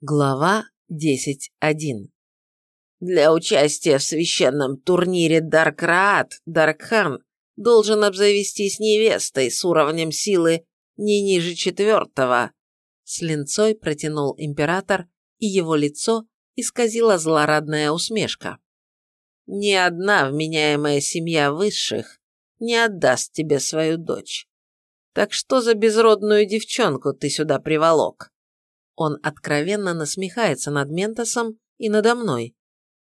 Глава 10.1 Для участия в священном турнире Даркраат Даркхан должен обзавестись невестой с уровнем силы не ниже четвертого. С линцой протянул император, и его лицо исказила злорадная усмешка. Ни одна вменяемая семья высших не отдаст тебе свою дочь. Так что за безродную девчонку ты сюда приволок? Он откровенно насмехается над Ментосом и надо мной.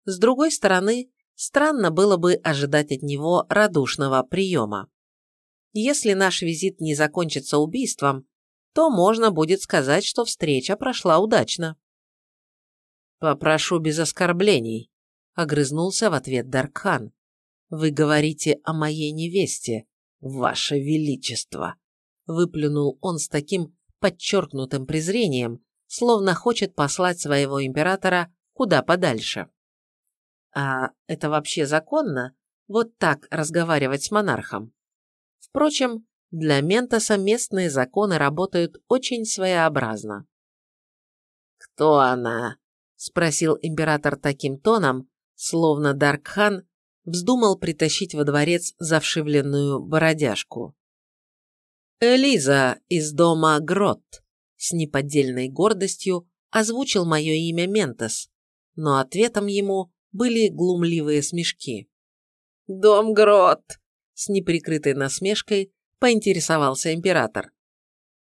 С другой стороны, странно было бы ожидать от него радушного приема. Если наш визит не закончится убийством, то можно будет сказать, что встреча прошла удачно. «Попрошу без оскорблений», — огрызнулся в ответ Даркхан. «Вы говорите о моей невесте, ваше величество», — выплюнул он с таким подчеркнутым презрением, словно хочет послать своего императора куда подальше. А это вообще законно? Вот так разговаривать с монархом? Впрочем, для Ментоса местные законы работают очень своеобразно. «Кто она?» – спросил император таким тоном, словно Даркхан вздумал притащить во дворец завшивленную бородяжку. «Элиза из дома Грот», с неподдельной гордостью озвучил мое имя Ментос, но ответом ему были глумливые смешки. «Дом Грот!» – с неприкрытой насмешкой поинтересовался император.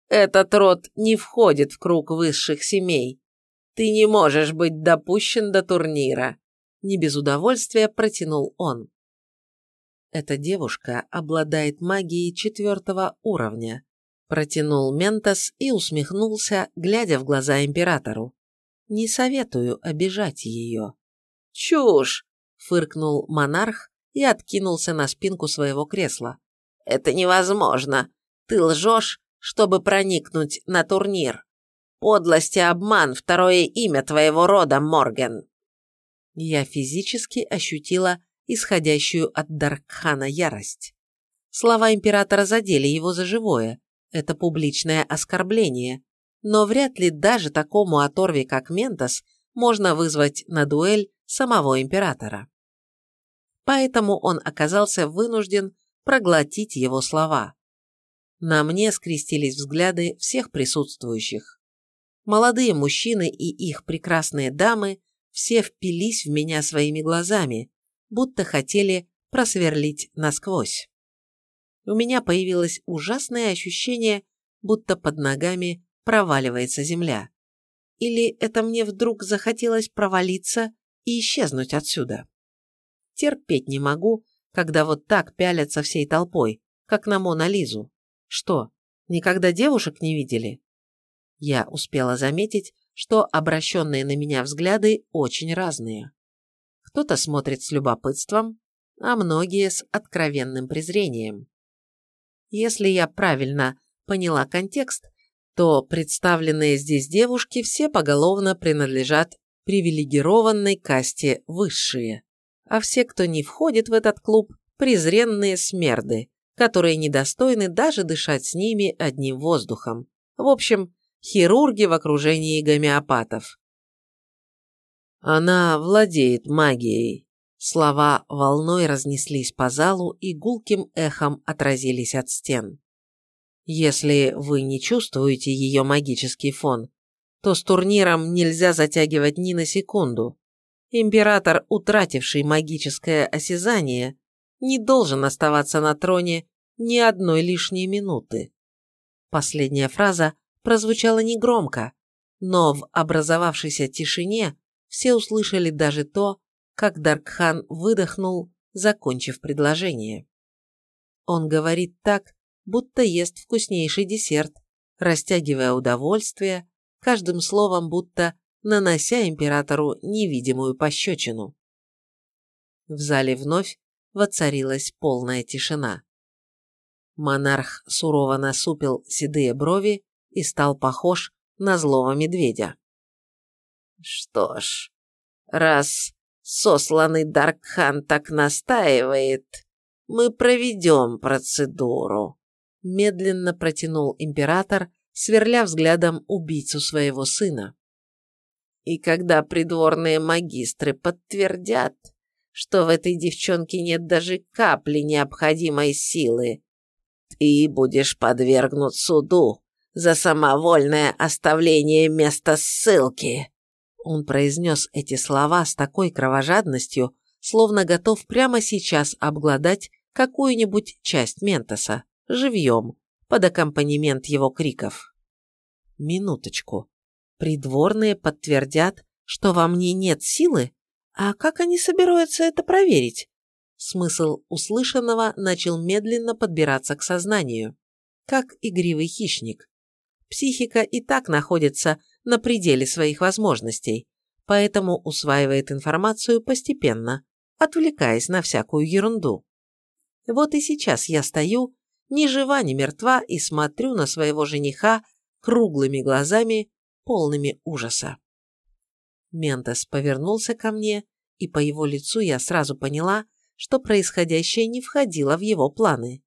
«Этот род не входит в круг высших семей. Ты не можешь быть допущен до турнира», – не без удовольствия протянул он. Эта девушка обладает магией четвертого уровня, Протянул Ментос и усмехнулся, глядя в глаза императору. Не советую обижать ее. Чушь! фыркнул монарх и откинулся на спинку своего кресла. Это невозможно. Ты лжешь, чтобы проникнуть на турнир. Подлость и обман – второе имя твоего рода, Морген. Я физически ощутила исходящую от Даркхана ярость. Слова императора задели его за живое, это публичное оскорбление, но вряд ли даже такому оторве, как Ментос, можно вызвать на дуэль самого императора. Поэтому он оказался вынужден проглотить его слова. На мне скрестились взгляды всех присутствующих. Молодые мужчины и их прекрасные дамы все впились в меня своими глазами, будто хотели просверлить насквозь у меня появилось ужасное ощущение, будто под ногами проваливается земля. Или это мне вдруг захотелось провалиться и исчезнуть отсюда? Терпеть не могу, когда вот так пялятся всей толпой, как на Мона Лизу. Что, никогда девушек не видели? Я успела заметить, что обращенные на меня взгляды очень разные. Кто-то смотрит с любопытством, а многие с откровенным презрением. Если я правильно поняла контекст, то представленные здесь девушки все поголовно принадлежат привилегированной касте высшие, а все, кто не входит в этот клуб, презренные смерды, которые недостойны даже дышать с ними одним воздухом. В общем, хирурги в окружении гомеопатов. Она владеет магией, Слова волной разнеслись по залу и гулким эхом отразились от стен. Если вы не чувствуете ее магический фон, то с турниром нельзя затягивать ни на секунду. Император, утративший магическое осязание, не должен оставаться на троне ни одной лишней минуты. Последняя фраза прозвучала негромко, но в образовавшейся тишине все услышали даже то, как Даркхан выдохнул, закончив предложение. Он говорит так, будто ест вкуснейший десерт, растягивая удовольствие, каждым словом будто нанося императору невидимую пощечину. В зале вновь воцарилась полная тишина. Монарх сурово насупил седые брови и стал похож на злого медведя. «Что ж, раз сосланный Даркхан так настаивает, мы проведем процедуру», – медленно протянул император, сверля взглядом убийцу своего сына. И когда придворные магистры подтвердят, что в этой девчонке нет даже капли необходимой силы, ты будешь подвергнут суду за самовольное оставление места ссылки. Он произнес эти слова с такой кровожадностью, словно готов прямо сейчас обглодать какую-нибудь часть Ментоса, живьем, под аккомпанемент его криков. Минуточку. Придворные подтвердят, что во мне нет силы? А как они собираются это проверить? Смысл услышанного начал медленно подбираться к сознанию, как игривый хищник. Психика и так находится на пределе своих возможностей, поэтому усваивает информацию постепенно, отвлекаясь на всякую ерунду. Вот и сейчас я стою, ни жива, ни мертва, и смотрю на своего жениха круглыми глазами, полными ужаса. Ментос повернулся ко мне, и по его лицу я сразу поняла, что происходящее не входило в его планы.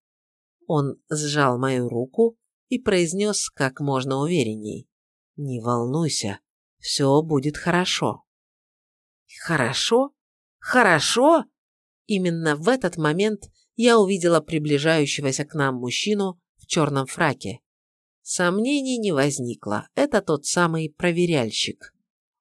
Он сжал мою руку и произнес как можно уверенней. «Не волнуйся, все будет хорошо». «Хорошо? Хорошо?» Именно в этот момент я увидела приближающегося к нам мужчину в черном фраке. Сомнений не возникло, это тот самый проверяльщик.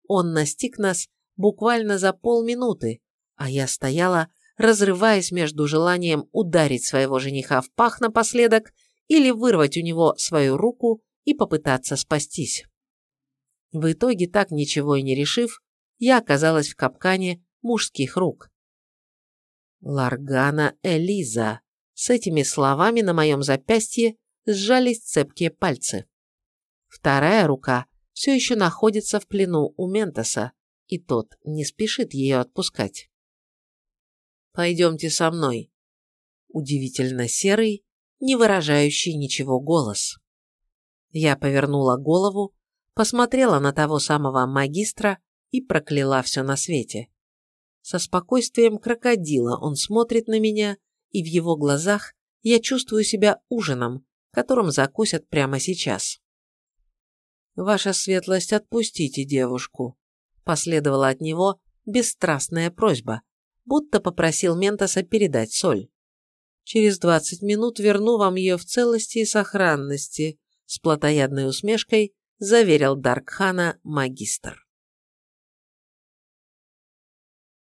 Он настиг нас буквально за полминуты, а я стояла, разрываясь между желанием ударить своего жениха в пах напоследок или вырвать у него свою руку и попытаться спастись. В итоге, так ничего и не решив, я оказалась в капкане мужских рук. Ларгана Элиза. С этими словами на моем запястье сжались цепкие пальцы. Вторая рука все еще находится в плену у Ментоса, и тот не спешит ее отпускать. «Пойдемте со мной», удивительно серый, не выражающий ничего голос. Я повернула голову, посмотрела на того самого магистра и прокляла все на свете. Со спокойствием крокодила он смотрит на меня, и в его глазах я чувствую себя ужином, которым закусят прямо сейчас. «Ваша светлость, отпустите девушку», – последовала от него бесстрастная просьба, будто попросил Ментоса передать соль. «Через двадцать минут верну вам ее в целости и сохранности», – с плотоядной усмешкой заверил Даркхана магистр.